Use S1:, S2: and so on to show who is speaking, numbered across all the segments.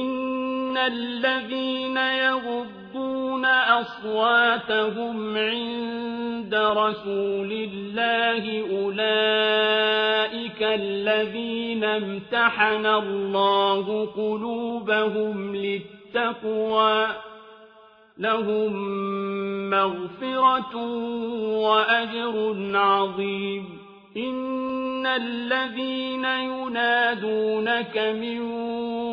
S1: إن الذين يغضون أصواتهم عند رسول الله أولئك الذين امتحن الله قلوبهم للتقوى لهم مغفرة وأجر عظيم إن الذين ينادونك من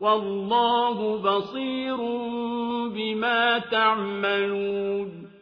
S1: والله بصير بما تعملون